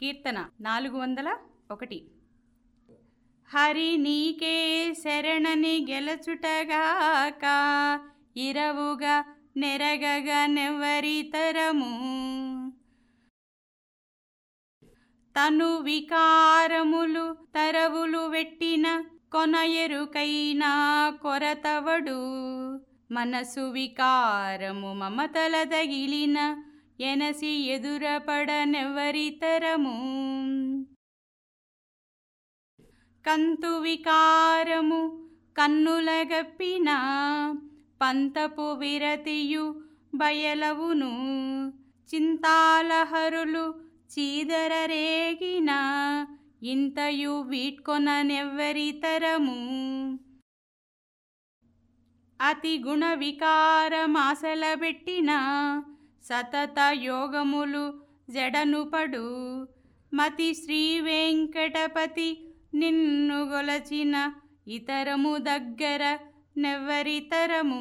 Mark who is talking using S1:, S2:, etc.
S1: కీర్తన నాలుగు వందల ఒకటి. హరి నీకే శరణని గెలచుటగాక ఇరవుగా నెరగగా నెవ్వరితరము తను వికారములు తరవులు వెట్టిన కొన ఎరుకైనా కొరతవడు. మనసు వికారము మమతల తగిలిన ఎనసి ఎదురపడనెవరితరము? కంతు వికారము కన్నులగప్పిన పంతపు విరతియు బయలవును చింతాలహరులు చీదరరేగిన ఇంతయు వీట్కొననెవ్వరితరము అతి గుణ వికారమాసలబెట్టిన సతత యోగములు జడనుపడు మతి శ్రీ వెంకటపతి నిన్ను గొలచిన ఇతరము దగ్గర నెవ్వరితరము